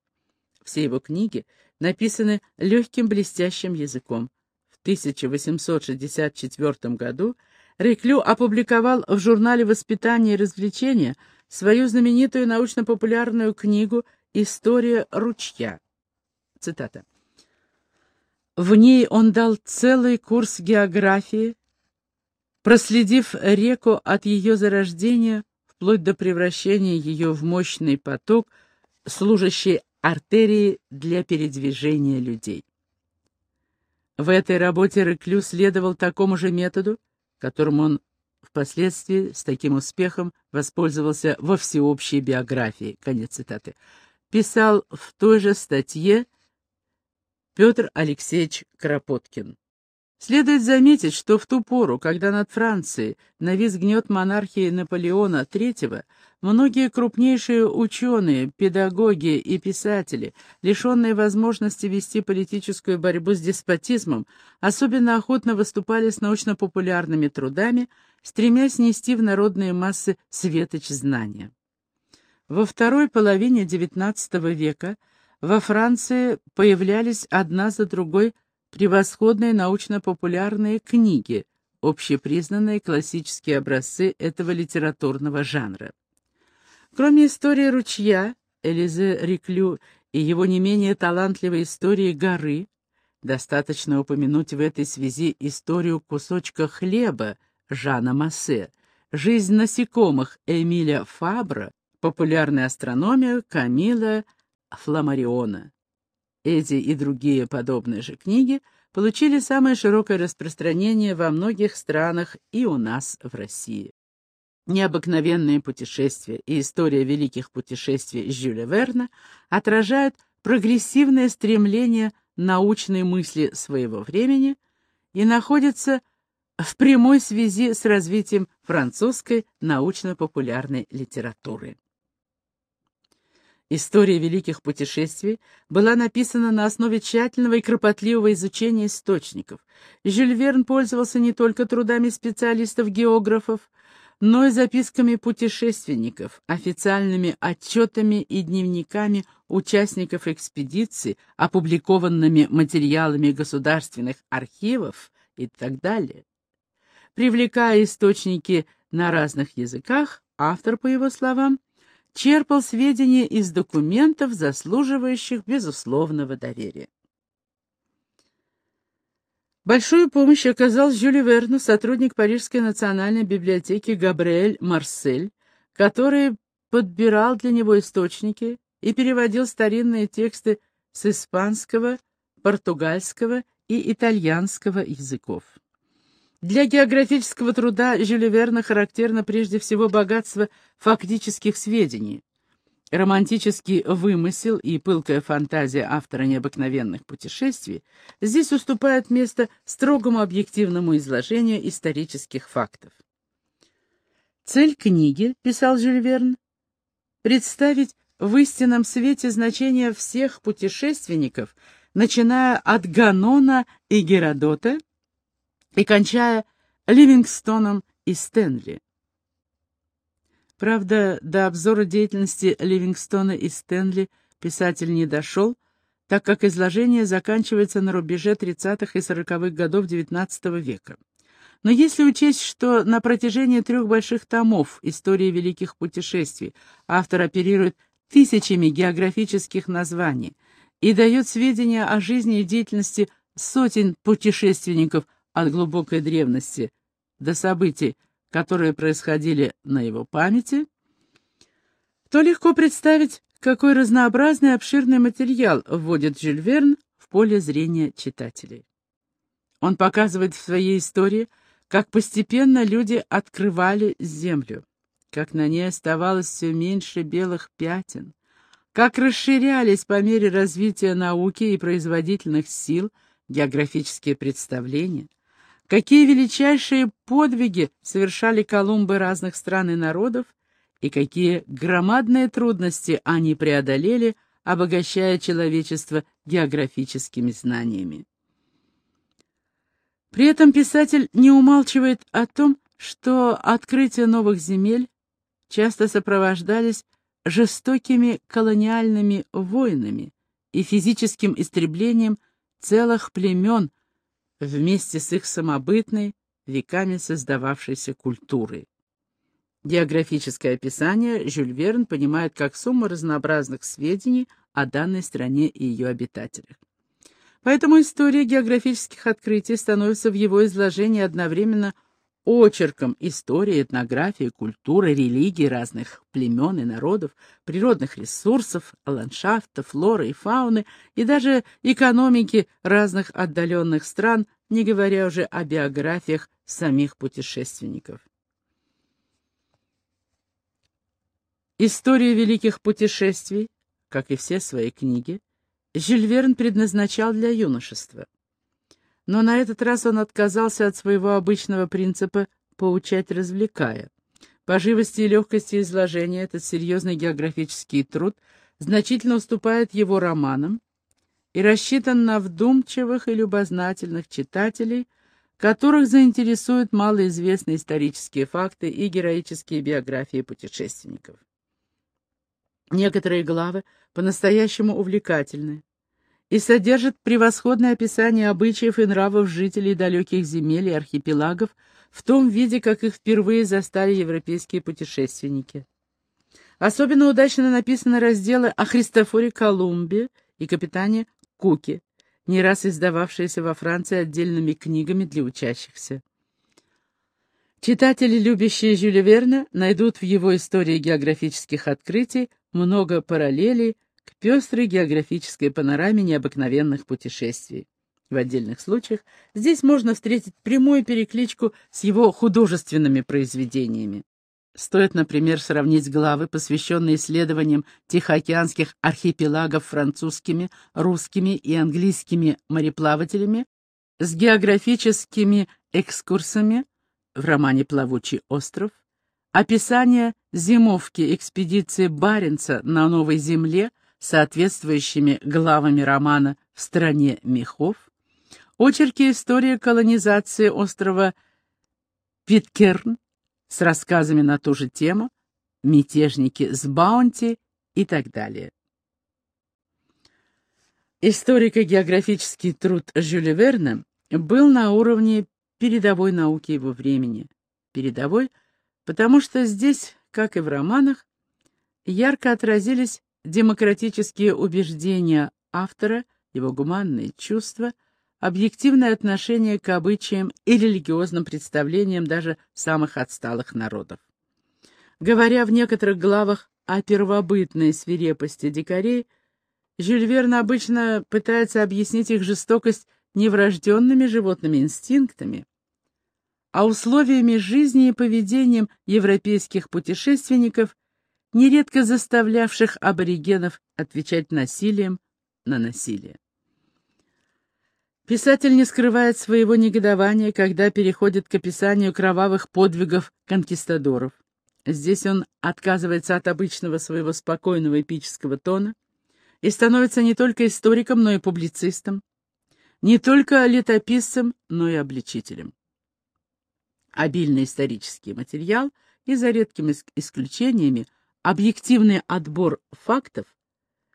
Все его книги написаны легким блестящим языком. В 1864 году Реклю опубликовал в журнале «Воспитание и развлечения» свою знаменитую научно-популярную книгу «История ручья». Цитата. В ней он дал целый курс географии, проследив реку от ее зарождения вплоть до превращения ее в мощный поток, служащий артерии для передвижения людей. В этой работе Реклю следовал такому же методу, которым он впоследствии с таким успехом воспользовался во всеобщей биографии. Конец цитаты. Писал в той же статье Петр Алексеевич Кропоткин. Следует заметить, что в ту пору, когда над Францией навис гнет монархии Наполеона III, многие крупнейшие ученые, педагоги и писатели, лишенные возможности вести политическую борьбу с деспотизмом, особенно охотно выступали с научно-популярными трудами, стремясь нести в народные массы светоч знания. Во второй половине XIX века во Франции появлялись одна за другой превосходные научно-популярные книги, общепризнанные классические образцы этого литературного жанра. Кроме истории ручья, Элизе Реклю и его не менее талантливой истории горы, достаточно упомянуть в этой связи историю кусочка хлеба Жана Массе, жизнь насекомых Эмиля Фабра, популярная астрономия Камила Фламариона. Эти и другие подобные же книги получили самое широкое распространение во многих странах и у нас в России. Необыкновенные путешествия и история великих путешествий Жюля Верна отражают прогрессивное стремление научной мысли своего времени и находятся в прямой связи с развитием французской научно-популярной литературы. История великих путешествий была написана на основе тщательного и кропотливого изучения источников. Жюль Верн пользовался не только трудами специалистов-географов, но и записками путешественников, официальными отчетами и дневниками участников экспедиции, опубликованными материалами государственных архивов и так далее. Привлекая источники на разных языках, автор, по его словам, черпал сведения из документов, заслуживающих безусловного доверия. Большую помощь оказал Жюлю Верну сотрудник Парижской национальной библиотеки Габриэль Марсель, который подбирал для него источники и переводил старинные тексты с испанского, португальского и итальянского языков. Для географического труда Жюля характерно прежде всего богатство фактических сведений. Романтический вымысел и пылкая фантазия автора необыкновенных путешествий здесь уступают место строгому объективному изложению исторических фактов. Цель книги, писал Жюль Верн, представить в истинном свете значение всех путешественников, начиная от Ганона и Геродота и кончая Ливингстоном и Стэнли. Правда, до обзора деятельности Ливингстона и Стэнли писатель не дошел, так как изложение заканчивается на рубеже 30-х и 40-х годов XIX века. Но если учесть, что на протяжении трех больших томов истории великих путешествий автор оперирует тысячами географических названий и дает сведения о жизни и деятельности сотен путешественников от глубокой древности до событий, которые происходили на его памяти, то легко представить, какой разнообразный обширный материал вводит Жюль Верн в поле зрения читателей. Он показывает в своей истории, как постепенно люди открывали землю, как на ней оставалось все меньше белых пятен, как расширялись по мере развития науки и производительных сил географические представления, Какие величайшие подвиги совершали Колумбы разных стран и народов, и какие громадные трудности они преодолели, обогащая человечество географическими знаниями. При этом писатель не умалчивает о том, что открытие новых земель часто сопровождались жестокими колониальными войнами и физическим истреблением целых племен – вместе с их самобытной, веками создававшейся культурой. Географическое описание Жюль Верн понимает как сумму разнообразных сведений о данной стране и ее обитателях. Поэтому история географических открытий становится в его изложении одновременно очерком истории, этнографии, культуры, религии разных племен и народов, природных ресурсов, ландшафта, флоры и фауны и даже экономики разных отдаленных стран, не говоря уже о биографиях самих путешественников. Историю великих путешествий, как и все свои книги, Жильверн предназначал для юношества. Но на этот раз он отказался от своего обычного принципа «поучать, развлекая». По живости и легкости изложения этот серьезный географический труд значительно уступает его романам и рассчитан на вдумчивых и любознательных читателей, которых заинтересуют малоизвестные исторические факты и героические биографии путешественников. Некоторые главы по-настоящему увлекательны и содержат превосходное описание обычаев и нравов жителей далеких земель и архипелагов в том виде, как их впервые застали европейские путешественники. Особенно удачно написаны разделы о Христофоре Колумбе и капитане Куке, не раз издававшиеся во Франции отдельными книгами для учащихся. Читатели, любящие Жюля Верна, найдут в его истории географических открытий много параллелей к пестрой географической панораме необыкновенных путешествий. В отдельных случаях здесь можно встретить прямую перекличку с его художественными произведениями. Стоит, например, сравнить главы, посвященные исследованиям тихоокеанских архипелагов французскими, русскими и английскими мореплавателями, с географическими экскурсами в романе «Плавучий остров», описание зимовки экспедиции Баренца на Новой Земле соответствующими главами романа «В стране мехов», очерки истории колонизации острова Питкерн с рассказами на ту же тему, мятежники с Баунти и так далее. Историко-географический труд Жюля Верна был на уровне передовой науки его времени. Передовой, потому что здесь, как и в романах, ярко отразились демократические убеждения автора, его гуманные чувства, объективное отношение к обычаям и религиозным представлениям даже самых отсталых народов. Говоря в некоторых главах о первобытной свирепости дикарей, Жюль Верн обычно пытается объяснить их жестокость не врожденными животными инстинктами, а условиями жизни и поведением европейских путешественников нередко заставлявших аборигенов отвечать насилием на насилие. Писатель не скрывает своего негодования, когда переходит к описанию кровавых подвигов конкистадоров. Здесь он отказывается от обычного своего спокойного эпического тона и становится не только историком, но и публицистом, не только летописцем, но и обличителем. Обильный исторический материал и за редкими исключениями – объективный отбор фактов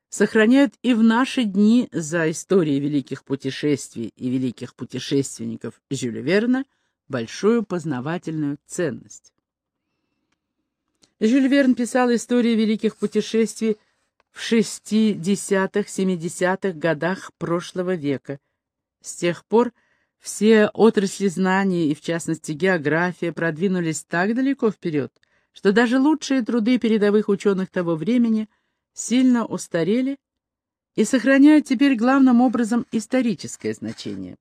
сохраняют и в наши дни за историей великих путешествий и великих путешественников Жюля Верна большую познавательную ценность. Жюль Верн писал истории великих путешествий в 60-70-х годах прошлого века. С тех пор все отрасли знаний, и в частности география, продвинулись так далеко вперед, что даже лучшие труды передовых ученых того времени сильно устарели и сохраняют теперь главным образом историческое значение.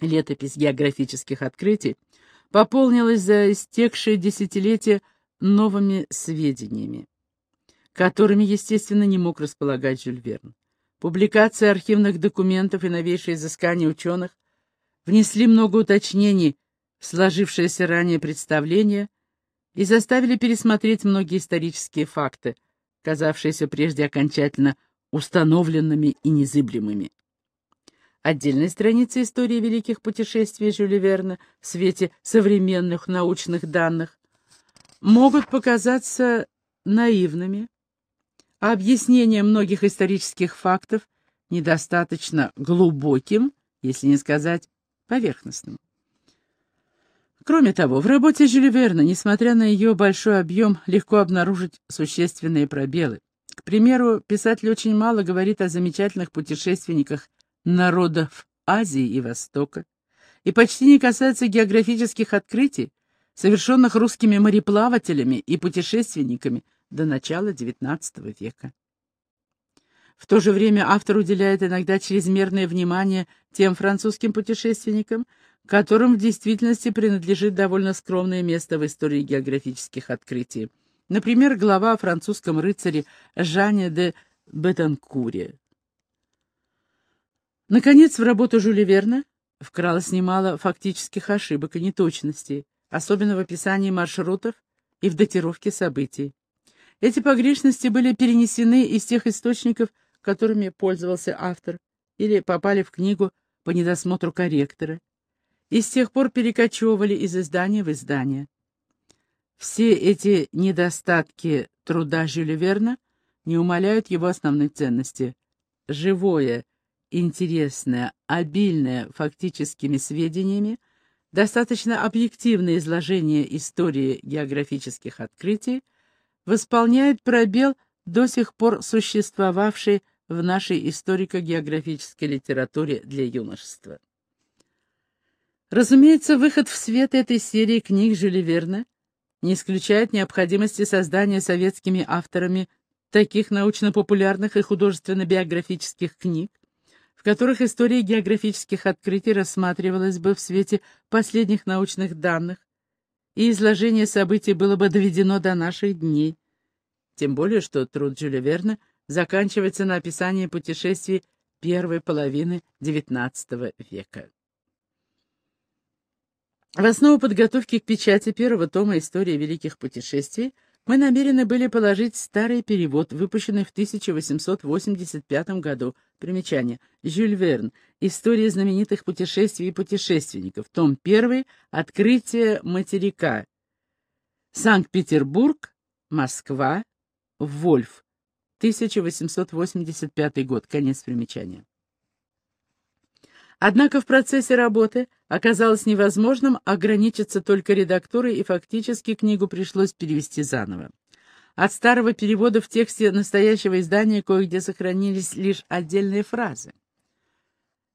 Летопись географических открытий пополнилась за истекшие десятилетия новыми сведениями, которыми, естественно, не мог располагать Жюль Верн. Публикация архивных документов и новейшие изыскания ученых внесли много уточнений в сложившееся ранее представление и заставили пересмотреть многие исторические факты, казавшиеся прежде окончательно установленными и незыблемыми. Отдельные страницы истории великих путешествий Жюля Верна в свете современных научных данных могут показаться наивными, а объяснение многих исторических фактов недостаточно глубоким, если не сказать поверхностным. Кроме того, в работе Жюля несмотря на ее большой объем, легко обнаружить существенные пробелы. К примеру, писатель очень мало говорит о замечательных путешественниках народов Азии и Востока, и почти не касается географических открытий, совершенных русскими мореплавателями и путешественниками до начала XIX века. В то же время автор уделяет иногда чрезмерное внимание тем французским путешественникам, которым в действительности принадлежит довольно скромное место в истории географических открытий. Например, глава о французском рыцаре Жане де Бетанкуре. Наконец, в работу Жюля Верна вкралось немало фактических ошибок и неточностей, особенно в описании маршрутов и в датировке событий. Эти погрешности были перенесены из тех источников, которыми пользовался автор, или попали в книгу по недосмотру корректора, и с тех пор перекочевывали из издания в издание. Все эти недостатки труда Жюля Верна не умаляют его основной ценности. Живое, интересное, обильное фактическими сведениями, достаточно объективное изложение истории географических открытий восполняет пробел, до сих пор существовавший в нашей историко-географической литературе для юношества. Разумеется, выход в свет этой серии книг Жюля Верна не исключает необходимости создания советскими авторами таких научно-популярных и художественно-биографических книг, в которых история географических открытий рассматривалась бы в свете последних научных данных, и изложение событий было бы доведено до наших дней. Тем более, что труд Жюля Верна заканчивается на описании путешествий первой половины XIX века. В основу подготовки к печати первого тома «История великих путешествий» мы намерены были положить старый перевод, выпущенный в 1885 году. Примечание. Жюль Верн. История знаменитых путешествий и путешественников. Том 1. Открытие материка. Санкт-Петербург. Москва. Вольф. 1885 год. Конец примечания. Однако в процессе работы оказалось невозможным ограничиться только редактурой, и фактически книгу пришлось перевести заново. От старого перевода в тексте настоящего издания кое-где сохранились лишь отдельные фразы.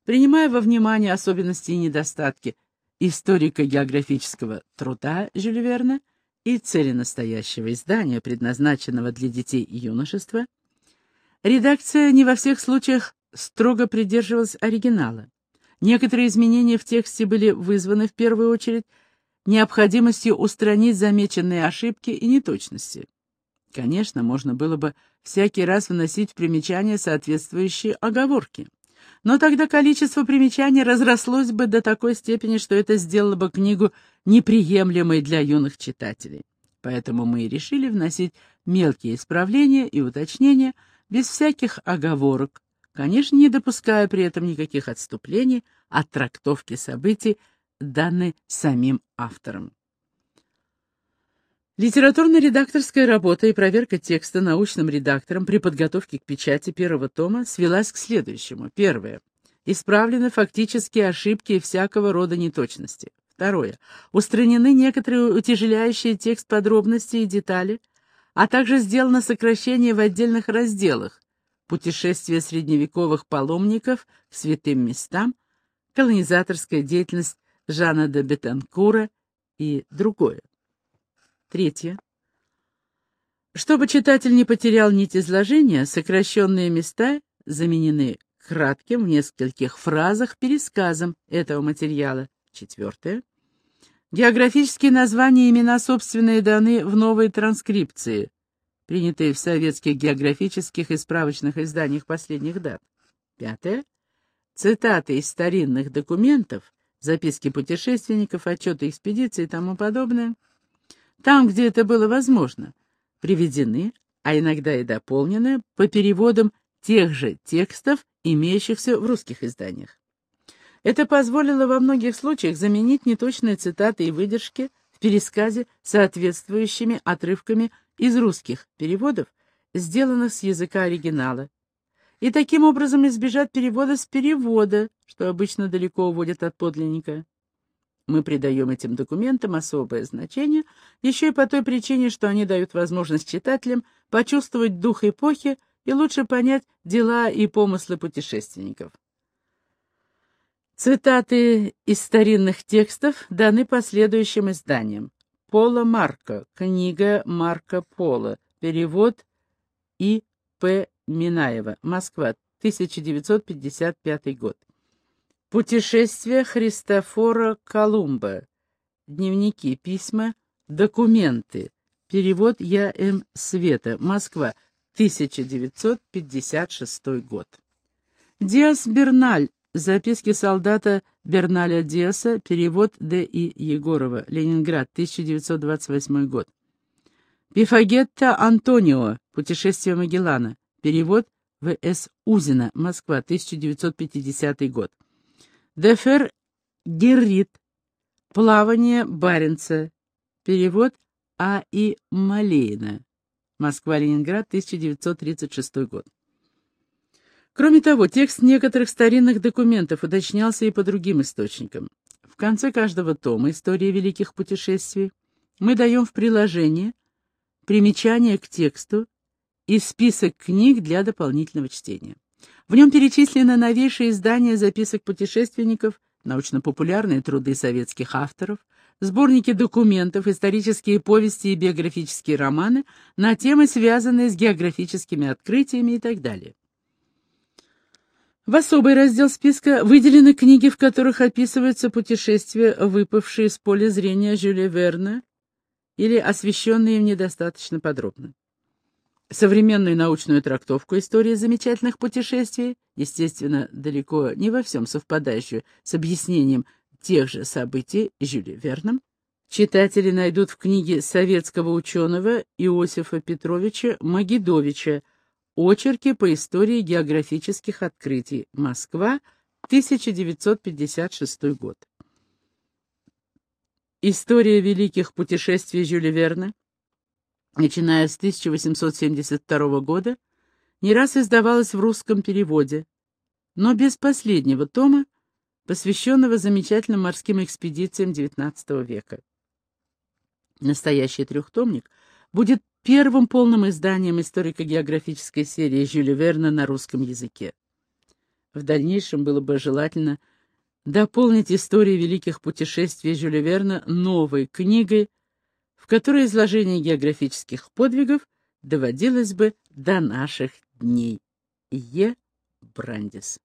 Принимая во внимание особенности и недостатки историко-географического труда Жюля Верна и цели настоящего издания, предназначенного для детей и юношества, редакция не во всех случаях строго придерживалась оригинала. Некоторые изменения в тексте были вызваны в первую очередь необходимостью устранить замеченные ошибки и неточности. Конечно, можно было бы всякий раз вносить в примечания соответствующие оговорки. Но тогда количество примечаний разрослось бы до такой степени, что это сделало бы книгу неприемлемой для юных читателей. Поэтому мы и решили вносить мелкие исправления и уточнения без всяких оговорок, конечно, не допуская при этом никаких отступлений от трактовки событий, данной самим автором. Литературно-редакторская работа и проверка текста научным редактором при подготовке к печати первого тома свелась к следующему. Первое. Исправлены фактические ошибки и всякого рода неточности. Второе. Устранены некоторые утяжеляющие текст подробности и детали, а также сделано сокращение в отдельных разделах, путешествие средневековых паломников к святым местам, колонизаторская деятельность Жана де Бетанкура и другое. Третье. Чтобы читатель не потерял нить изложения, сокращенные места заменены кратким в нескольких фразах пересказом этого материала. Четвертое. Географические названия и имена собственные даны в новой транскрипции принятые в советских географических и справочных изданиях последних дат. Пятое. Цитаты из старинных документов, записки путешественников, отчеты экспедиции и тому подобное, там, где это было возможно, приведены, а иногда и дополнены по переводам тех же текстов, имеющихся в русских изданиях. Это позволило во многих случаях заменить неточные цитаты и выдержки в пересказе соответствующими отрывками из русских переводов, сделанных с языка оригинала, и таким образом избежать перевода с перевода, что обычно далеко уводит от подлинника. Мы придаем этим документам особое значение, еще и по той причине, что они дают возможность читателям почувствовать дух эпохи и лучше понять дела и помыслы путешественников. Цитаты из старинных текстов даны последующим изданиям. Пола Марко. Книга Марко Пола. Перевод И. П. Минаева. Москва. 1955 год. Путешествие Христофора Колумба. Дневники, письма, документы. Перевод Я. М. Света. Москва. 1956 год. Диас Берналь. Записки солдата Берналя Диаса. Перевод Д. И. Егорова. Ленинград. 1928 год. Пифагетта Антонио. Путешествие Магеллана. Перевод В. С. Узина. Москва. 1950 год. Дефер Геррит. Плавание Баренца. Перевод А. И. Малейна. Москва-Ленинград, 1936 год. Кроме того, текст некоторых старинных документов уточнялся и по другим источникам. В конце каждого тома «История великих путешествий» мы даем в приложение примечание к тексту и список книг для дополнительного чтения. В нем перечислены новейшие издания записок путешественников, научно-популярные труды советских авторов, сборники документов, исторические повести и биографические романы на темы, связанные с географическими открытиями и так далее. В особый раздел списка выделены книги, в которых описываются путешествия, выпавшие из поля зрения Жюля Верна или освещенные им недостаточно подробно. Современную научную трактовку истории замечательных путешествий, естественно, далеко не во всем совпадающую с объяснением тех же событий Жюля Верном, читатели найдут в книге советского ученого Иосифа Петровича Магидовича «Очерки по истории географических открытий. Москва, 1956 год». История великих путешествий Жюля Верна, начиная с 1872 года, не раз издавалась в русском переводе, но без последнего тома, посвященного замечательным морским экспедициям XIX века. Настоящий трехтомник будет первым полным изданием историко-географической серии Жюля Верна на русском языке. В дальнейшем было бы желательно дополнить истории великих путешествий Жюля Верна новой книгой, в которой изложение географических подвигов доводилось бы до наших дней. Е. Брандис